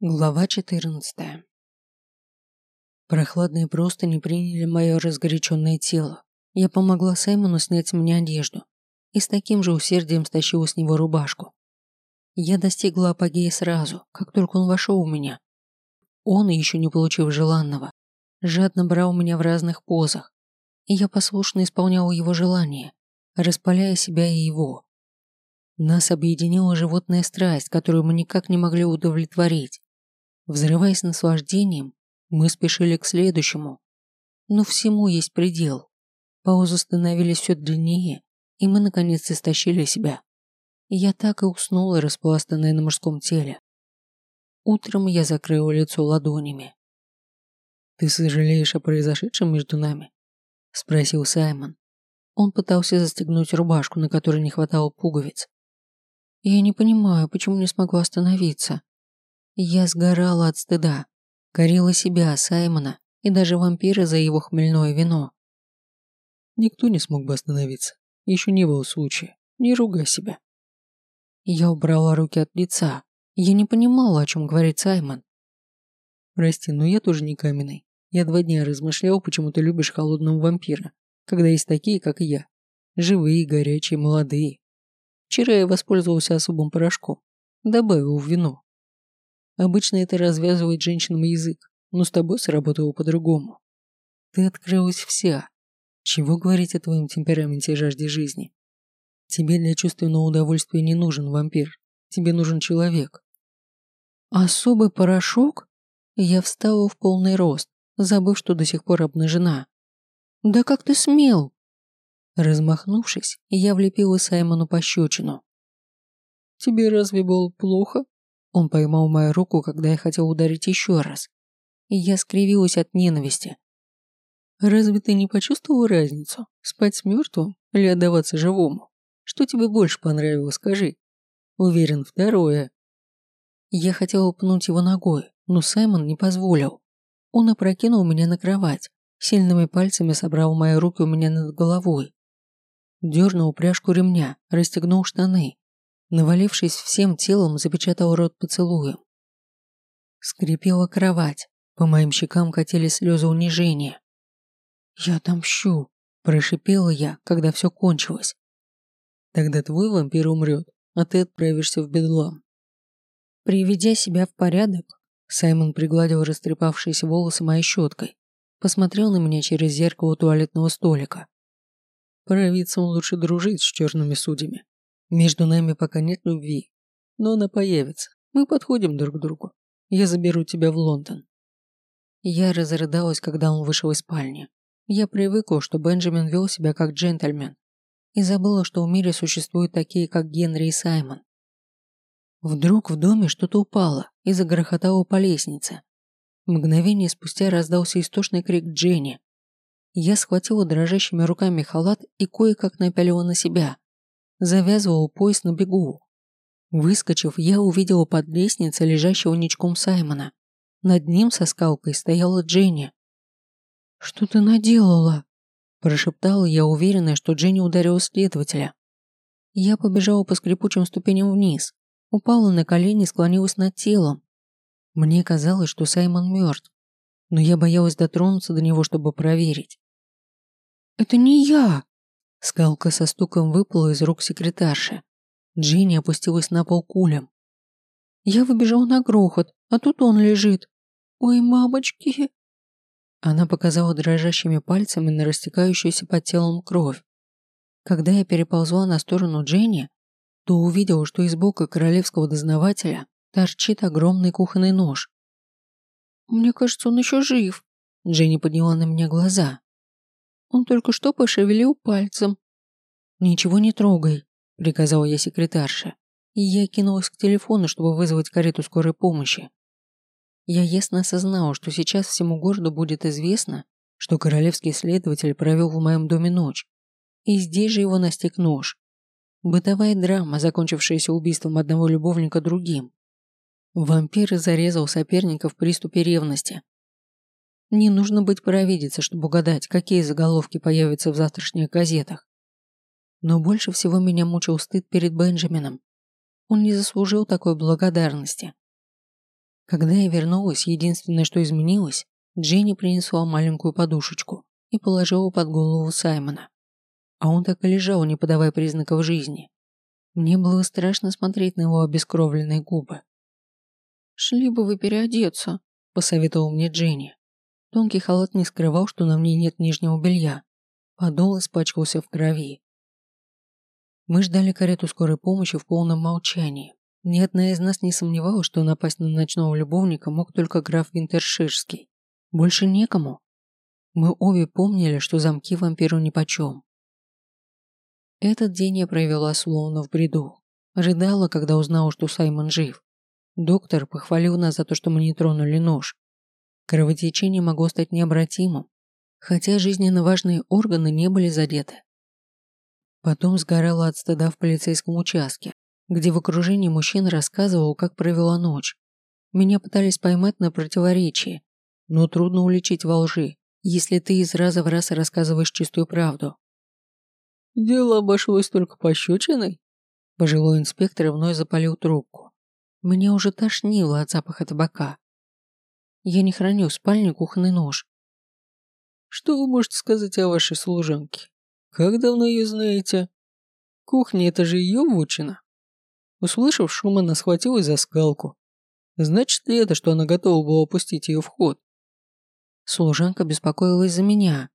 Глава 14 Прохладные простыни приняли мое разгоряченное тело. Я помогла Саймону снять с меня одежду и с таким же усердием стащила с него рубашку. Я достигла апогея сразу, как только он вошел у меня. Он, еще не получив желанного, жадно брал меня в разных позах, и я послушно исполняла его желания, распаляя себя и его. Нас объединила животная страсть, которую мы никак не могли удовлетворить. Взрываясь наслаждением, мы спешили к следующему. Но всему есть предел. Паузы становились все длиннее, и мы наконец истощили себя. я так и уснула, распластанная на мужском теле. Утром я закрыла лицо ладонями. «Ты сожалеешь о произошедшем между нами?» – спросил Саймон. Он пытался застегнуть рубашку, на которой не хватало пуговиц. «Я не понимаю, почему не смогу остановиться», я сгорала от стыда, корила себя, Саймона и даже вампира за его хмельное вино. Никто не смог бы остановиться. Еще не было случая. Не ругай себя. Я убрала руки от лица. Я не понимала, о чем говорит Саймон. Прости, но я тоже не каменный. Я два дня размышлял, почему ты любишь холодного вампира, когда есть такие, как я. Живые, горячие, молодые. Вчера я воспользовался особым порошком. Добавил в вино. Обычно это развязывает женщинам язык, но с тобой сработало по-другому. Ты открылась вся. Чего говорить о твоем темпераменте и жажде жизни? Тебе для чувственного удовольствия не нужен вампир. Тебе нужен человек. Особый порошок? Я встала в полный рост, забыв, что до сих пор обнажена. Да как ты смел? Размахнувшись, я влепила Саймону пощечину. Тебе разве было плохо? Он поймал мою руку, когда я хотел ударить еще раз. И я скривилась от ненависти. «Разве ты не почувствовал разницу? Спать с мертвым или отдаваться живому? Что тебе больше понравилось, скажи?» «Уверен, второе». Я хотела пнуть его ногой, но Саймон не позволил. Он опрокинул меня на кровать, сильными пальцами собрал мои руки у меня над головой. Дернул пряжку ремня, расстегнул штаны навалившись всем телом, запечатал рот поцелуем. Скрипела кровать, по моим щекам катились слезы унижения. «Я отомщу», – прошипела я, когда все кончилось. «Тогда твой вампир умрет, а ты отправишься в бедлам». Приведя себя в порядок, Саймон пригладил растрепавшиеся волосы моей щеткой, посмотрел на меня через зеркало туалетного столика. Провидцам лучше дружить с черными судьями. Между нами пока нет любви, но она появится. Мы подходим друг к другу. Я заберу тебя в Лондон. Я разрыдалась, когда он вышел из спальни. Я привыкла, что Бенджамин вел себя как джентльмен, и забыла, что в мире существуют такие, как Генри и Саймон. Вдруг в доме что-то упало и загрохотало по лестнице. Мгновение спустя раздался истошный крик Дженни. Я схватила дрожащими руками халат и кое-как напялила на себя завязывал пояс на бегу. Выскочив, я увидела под лестницей лежащего ничком Саймона. Над ним со скалкой стояла Дженни. «Что ты наделала?» Прошептала я, уверенная, что Дженни ударила следователя. Я побежала по скрипучим ступеням вниз, упала на колени и склонилась над телом. Мне казалось, что Саймон мертв, но я боялась дотронуться до него, чтобы проверить. «Это не я!» Скалка со стуком выпала из рук секретарши. Джинни опустилась на пол кулем. Я выбежал на грохот, а тут он лежит. Ой, мамочки. Она показала дрожащими пальцами на растекающуюся под телом кровь. Когда я переползла на сторону Дженни, то увидела, что из бока королевского дознавателя торчит огромный кухонный нож. «Мне кажется, он еще жив», – Дженни подняла на меня глаза. Он только что пошевелил пальцем. «Ничего не трогай», – приказал я секретарше. И я кинулась к телефону, чтобы вызвать карету скорой помощи. Я ясно осознала, что сейчас всему городу будет известно, что королевский следователь провел в моем доме ночь. И здесь же его настиг нож. Бытовая драма, закончившаяся убийством одного любовника другим. Вампир зарезал соперника в приступе ревности, не нужно быть провидицей, чтобы угадать, какие заголовки появятся в завтрашних газетах. Но больше всего меня мучил стыд перед Бенджамином. Он не заслужил такой благодарности. Когда я вернулась, единственное, что изменилось, Дженни принесла маленькую подушечку и положила под голову Саймона. А он так и лежал, не подавая признаков жизни. Мне было страшно смотреть на его обескровленные губы. «Шли бы вы переодеться», – посоветовал мне Дженни. Тонкий халат не скрывал, что на мне нет нижнего белья. Подол испачкался в крови. Мы ждали карету скорой помощи в полном молчании. Ни одна из нас не сомневалась, что напасть на ночного любовника мог только граф Винтерширский. Больше некому. Мы обе помнили, что замки вампиру нипочем. Этот день я провела словно в бреду. Рыдала, когда узнала, что Саймон жив. Доктор похвалил нас за то, что мы не тронули нож. Кровотечение могло стать необратимым, хотя жизненно важные органы не были задеты. Потом сгорала от стыда в полицейском участке, где в окружении мужчин рассказывал, как провела ночь. Меня пытались поймать на противоречии, но трудно уличить во лжи, если ты из раза в раз рассказываешь чистую правду. Дело обошлось только пощечиной? Пожилой инспектор вновь запалил трубку. Меня уже тошнило от запаха табака. Я не храню в спальне кухонный нож. Что вы можете сказать о вашей служанке? Как давно ее знаете? Кухня – это же ее вотчина. Услышав шум, она схватилась за скалку. Значит ли это, что она готова была опустить ее в ход? Служанка беспокоилась за меня.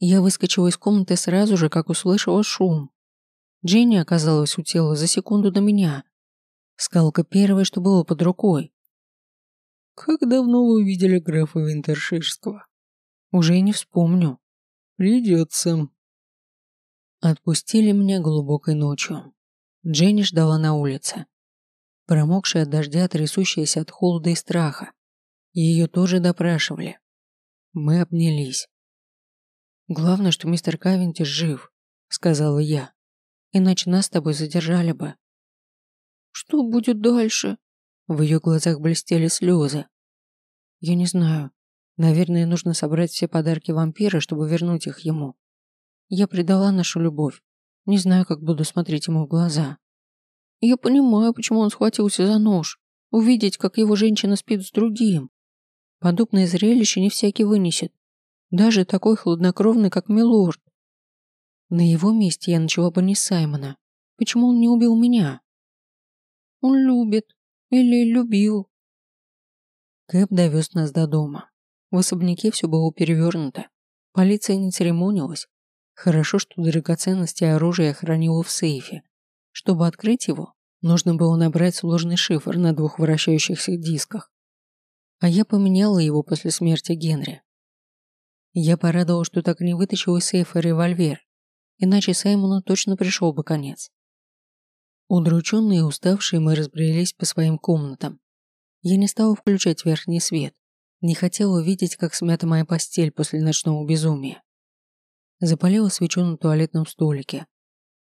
Я выскочила из комнаты сразу же, как услышала шум. Дженни оказалась у тела за секунду до меня. Скалка первая, что было под рукой. «Как давно вы увидели графа Винтерширского?» «Уже и не вспомню». «Придется», Отпустили меня глубокой ночью. Дженни ждала на улице. Промокшая от дождя, трясущаяся от холода и страха. Ее тоже допрашивали. Мы обнялись. «Главное, что мистер Кавентиш жив», — сказала я. «Иначе нас с тобой задержали бы». «Что будет дальше?» В ее глазах блестели слезы. «Я не знаю. Наверное, нужно собрать все подарки вампира, чтобы вернуть их ему. Я предала нашу любовь. Не знаю, как буду смотреть ему в глаза. Я понимаю, почему он схватился за нож. Увидеть, как его женщина спит с другим. Подобное зрелище не всякий вынесет. Даже такой хладнокровный, как Милорд. На его месте я начала бы не Саймона. Почему он не убил меня? Он любит. Или любил. Кэп довез нас до дома. В особняке все было перевернуто. Полиция не церемонилась, Хорошо, что драгоценности и оружие хранило в сейфе. Чтобы открыть его, нужно было набрать сложный шифр на двух вращающихся дисках. А я поменяла его после смерти Генри. Я порадовал, что так не вытащил из сейфа револьвер, иначе Саймону точно пришел бы конец. Удрученные и уставшие мы разбрелись по своим комнатам. Я не стала включать верхний свет, не хотела видеть, как смята моя постель после ночного безумия. Запалила свечу на туалетном столике.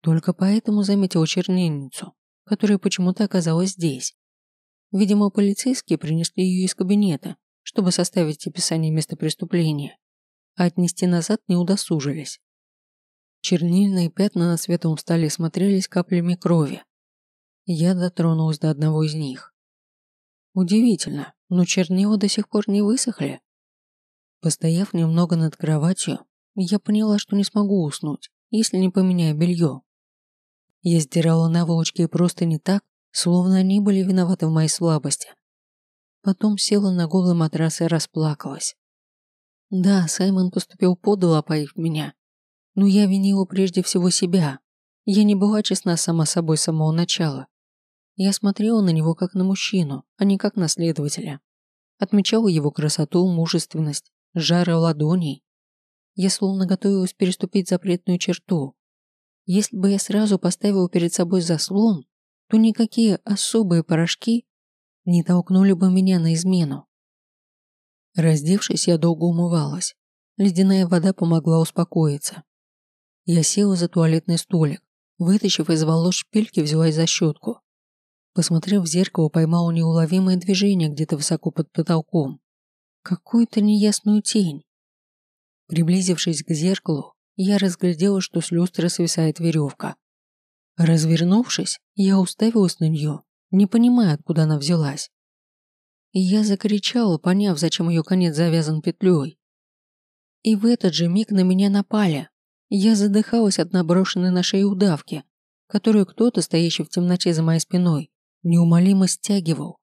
Только поэтому заметила чернильницу, которая почему-то оказалась здесь. Видимо, полицейские принесли ее из кабинета, чтобы составить описание места преступления, а отнести назад не удосужились. Чернильные пятна на светлом столе смотрелись каплями крови. Я дотронулась до одного из них. Удивительно, но чернила до сих пор не высохли. Постояв немного над кроватью, я поняла, что не смогу уснуть, если не поменяю белье. Я сдирала наволочки просто не так, словно они были виноваты в моей слабости. Потом села на голый матрас и расплакалась. Да, Саймон поступил подло, опоив меня. Но я винила прежде всего себя. Я не была честна сама собой с самого начала. Я смотрела на него как на мужчину, а не как на следователя. Отмечала его красоту, мужественность, жара ладоней, я словно готовилась переступить запретную черту. Если бы я сразу поставила перед собой заслон, то никакие особые порошки не толкнули бы меня на измену. Раздевшись, я долго умывалась. Ледяная вода помогла успокоиться. Я села за туалетный столик, вытащив из волос шпильки, взялась за щетку. Посмотрев в зеркало, поймала неуловимое движение где-то высоко под потолком. Какую-то неясную тень. Приблизившись к зеркалу, я разглядела, что с люстры свисает веревка. Развернувшись, я уставилась на нее, не понимая, откуда она взялась. И я закричала, поняв, зачем ее конец завязан петлей. И в этот же миг на меня напали. Я задыхалась от наброшенной на шею удавки, которую кто-то, стоящий в темноте за моей спиной, неумолимо стягивал.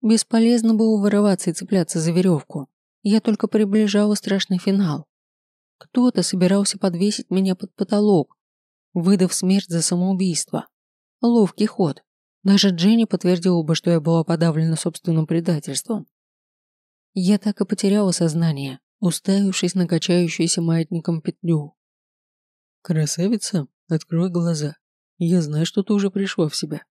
Бесполезно было вырываться и цепляться за веревку. Я только приближала страшный финал. Кто-то собирался подвесить меня под потолок, выдав смерть за самоубийство. Ловкий ход. Даже Дженни подтвердила бы, что я была подавлена собственным предательством. Я так и потеряла сознание, уставившись на качающуюся маятником петлю. «Красавица, открой глаза. Я знаю, что ты уже пришла в себя».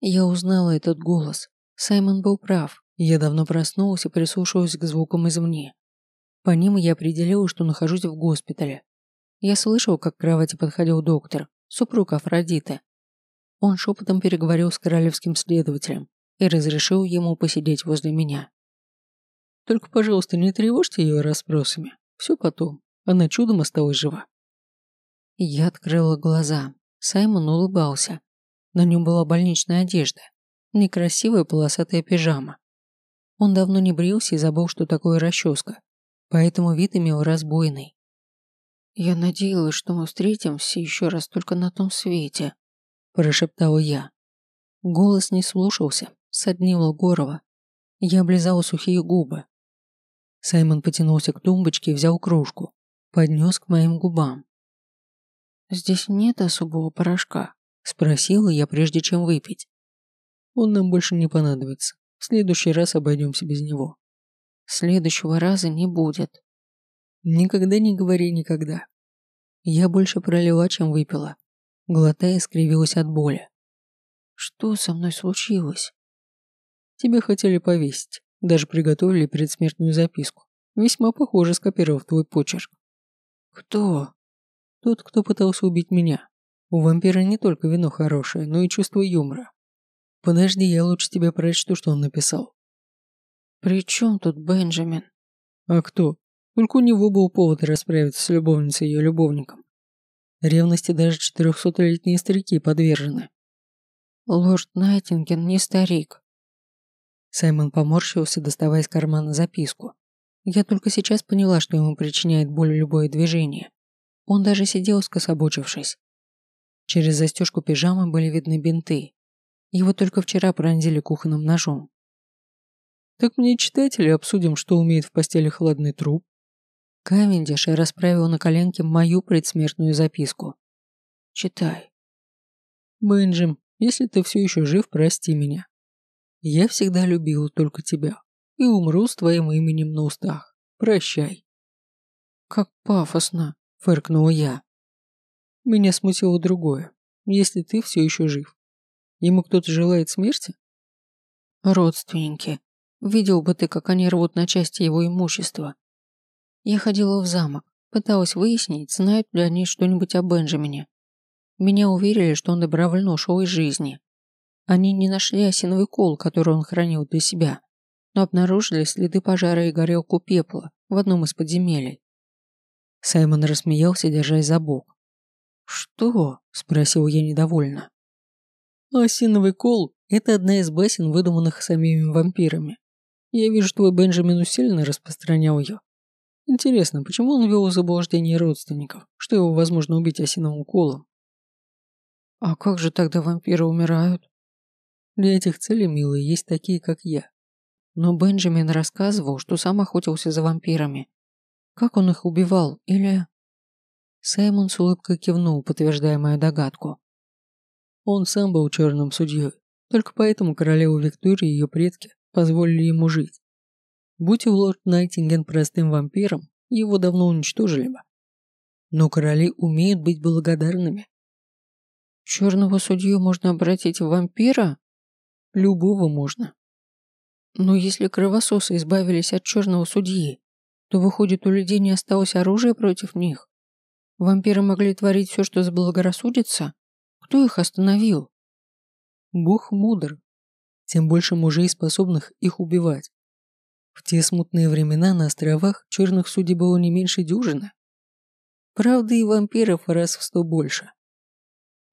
Я узнала этот голос. Саймон был прав. Я давно проснулась и прислушалась к звукам извне. По ним я определила, что нахожусь в госпитале. Я слышал, как к кровати подходил доктор, супруг Афродиты. Он шепотом переговорил с королевским следователем и разрешил ему посидеть возле меня. «Только, пожалуйста, не тревожьте ее расспросами. Все потом. Она чудом осталась жива». Я открыла глаза. Саймон улыбался. На нем была больничная одежда. Некрасивая полосатая пижама. Он давно не брился и забыл, что такое расческа. Поэтому вид имел разбойный. «Я надеялась, что мы встретимся еще раз только на том свете», – прошептала я. Голос не слушался, соднило горло. Я облизала сухие губы. Саймон потянулся к тумбочке и взял кружку, поднес к моим губам. «Здесь нет особого порошка?» – спросила я, прежде чем выпить. «Он нам больше не понадобится. В следующий раз обойдемся без него». «Следующего раза не будет», Никогда не говори никогда. Я больше пролила, чем выпила. Глотая, скривилась от боли. Что со мной случилось? Тебя хотели повесить. Даже приготовили предсмертную записку. Весьма похоже, скопировав твой почерк. Кто? Тот, кто пытался убить меня. У вампира не только вино хорошее, но и чувство юмора. Подожди, я лучше тебе прочту, что он написал. При чем тут Бенджамин? А кто? Только у него был повод расправиться с любовницей и ее любовником. Ревности даже четырехсотлетние старики подвержены. Лорд Найтинген не старик. Саймон поморщился, доставая из кармана записку. Я только сейчас поняла, что ему причиняет боль любое движение. Он даже сидел скособочившись. Через застежку пижамы были видны бинты. Его только вчера пронзили кухонным ножом. Так мне читатели обсудим, что умеет в постели хладный труп, Кавендиш расправил на коленке мою предсмертную записку. «Читай». «Бенджим, если ты все еще жив, прости меня. Я всегда любил только тебя и умру с твоим именем на устах. Прощай». «Как пафосно», — фыркнула я. Меня смутило другое. Если ты все еще жив. Ему кто-то желает смерти? Родственники. Видел бы ты, как они рвут на части его имущества. Я ходила в замок, пыталась выяснить, знают ли они что-нибудь о Бенджамине. Меня уверили, что он добровольно ушел из жизни. Они не нашли осиновый кол, который он хранил для себя, но обнаружили следы пожара и горелку пепла в одном из подземелий. Саймон рассмеялся, держась за бок. «Что?» – спросил я недовольно. «Осиновый кол – это одна из басен, выдуманных самими вампирами. Я вижу, твой Бенджамин усиленно распространял ее. Интересно, почему он ввел в заблуждение родственников, что его возможно убить осиновым колом? А как же тогда вампиры умирают? Для этих целей, милые, есть такие, как я. Но Бенджамин рассказывал, что сам охотился за вампирами. Как он их убивал, или... Саймон с улыбкой кивнул, подтверждая мою догадку. Он сам был черным судьей, только поэтому королеву Виктории и ее предки позволили ему жить. Будь лорд Найтинген простым вампиром, его давно уничтожили бы. Но короли умеют быть благодарными. Черного судью можно обратить в вампира? Любого можно. Но если кровососы избавились от черного судьи, то выходит у людей не осталось оружия против них. Вампиры могли творить все, что заблагорассудится. Кто их остановил? Бог мудр. Тем больше мужей, способных их убивать. В те смутные времена на островах черных судей было не меньше дюжины. Правда, и вампиров раз в сто больше.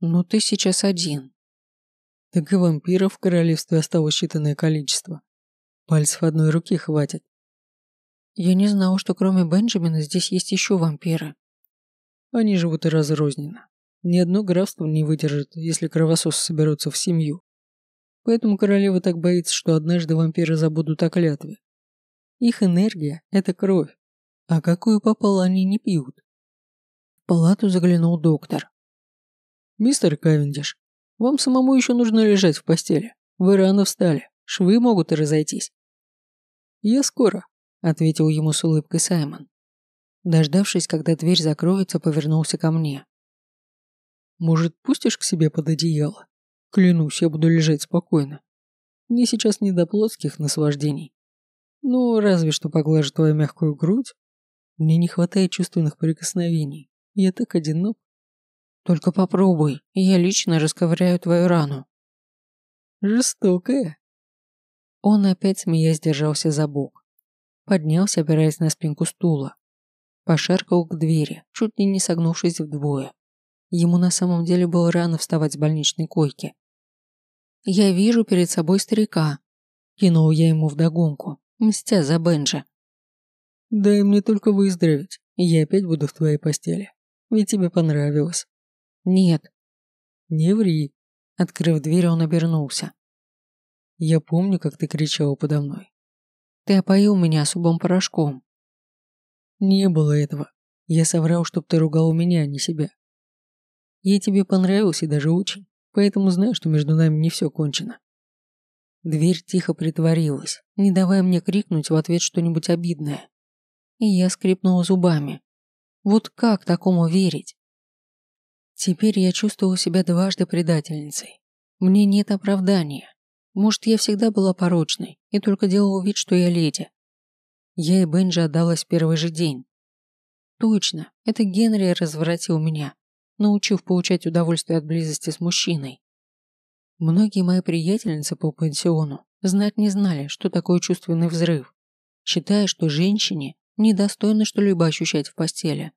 Но ты сейчас один. Так и вампиров в королевстве осталось считанное количество. Пальцев одной руки хватит. Я не знал, что кроме Бенджамина здесь есть еще вампиры. Они живут и разрозненно. Ни одно графство не выдержит, если кровососы соберутся в семью. Поэтому королева так боится, что однажды вампиры забудут о клятве. Их энергия – это кровь, а какую попало они не пьют. В палату заглянул доктор. «Мистер Кавендиш, вам самому еще нужно лежать в постели. Вы рано встали, швы могут разойтись». «Я скоро», – ответил ему с улыбкой Саймон. Дождавшись, когда дверь закроется, повернулся ко мне. «Может, пустишь к себе под одеяло? Клянусь, я буду лежать спокойно. Мне сейчас не до плотских наслаждений. Ну, разве что поглажу твою мягкую грудь. Мне не хватает чувственных прикосновений. Я так одинок. Только попробуй, я лично расковыряю твою рану. Жестокая. Он опять, смеясь, держался за бок. Поднялся, опираясь на спинку стула. Пошаркал к двери, чуть ли не согнувшись вдвое. Ему на самом деле было рано вставать с больничной койки. «Я вижу перед собой старика», – кинул я ему вдогонку, мстя за Бенджа. «Дай мне только выздороветь, и я опять буду в твоей постели. Ведь тебе понравилось». «Нет». «Не ври». Открыв дверь, он обернулся. «Я помню, как ты кричала подо мной». «Ты опоил меня особым порошком». «Не было этого. Я соврал, чтоб ты ругал меня, а не себя. Я тебе понравился и даже очень, поэтому знаю, что между нами не все кончено». Дверь тихо притворилась, не давая мне крикнуть в ответ что-нибудь обидное. И я скрипнула зубами. Вот как такому верить? Теперь я чувствовала себя дважды предательницей. Мне нет оправдания. Может, я всегда была порочной и только делала вид, что я леди. Я и Бенджи отдалась в первый же день. Точно, это Генри развратил меня, научив получать удовольствие от близости с мужчиной. Многие мои приятельницы по пансиону знать не знали, что такое чувственный взрыв, считая, что женщине недостойно что-либо ощущать в постели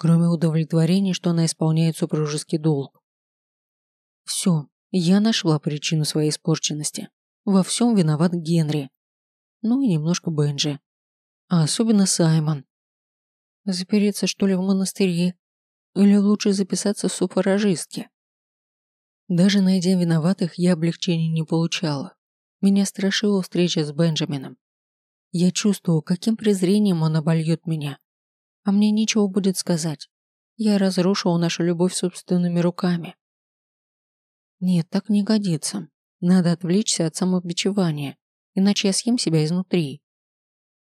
кроме удовлетворения, что она исполняет супружеский долг. Все, я нашла причину своей испорченности. Во всем виноват Генри. Ну и немножко Бенджи. А особенно Саймон. Запереться, что ли, в монастыре? Или лучше записаться в суфражистки? Даже найдя виноватых, я облегчения не получала. Меня страшила встреча с Бенджамином. Я чувствовала, каким презрением он обольет меня, а мне нечего будет сказать. Я разрушил нашу любовь собственными руками. Нет, так не годится. Надо отвлечься от самобичевания, иначе я съем себя изнутри.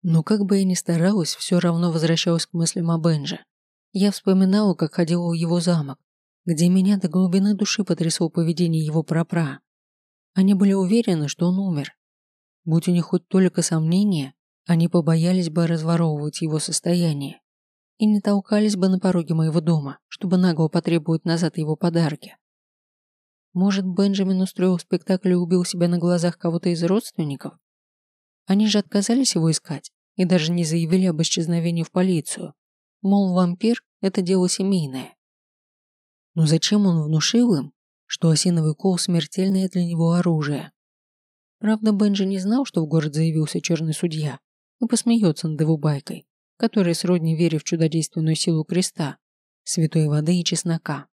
Но как бы я ни старалась, все равно возвращалась к мыслям о Бенже. Я вспоминала, как ходила в его замок, где меня до глубины души потрясло поведение его прапра. Они были уверены, что он умер. Будь у них хоть только сомнения, они побоялись бы разворовывать его состояние и не толкались бы на пороге моего дома, чтобы нагло потребовать назад его подарки. Может, Бенджамин устроил спектакль и убил себя на глазах кого-то из родственников? Они же отказались его искать и даже не заявили об исчезновении в полицию. Мол, вампир – это дело семейное. Но зачем он внушил им, что осиновый кол – смертельное для него оружие? Правда, Бенджи не знал, что в город заявился черный судья, и посмеется над его байкой который сродни вере в чудодейственную силу креста, святой воды и чеснока.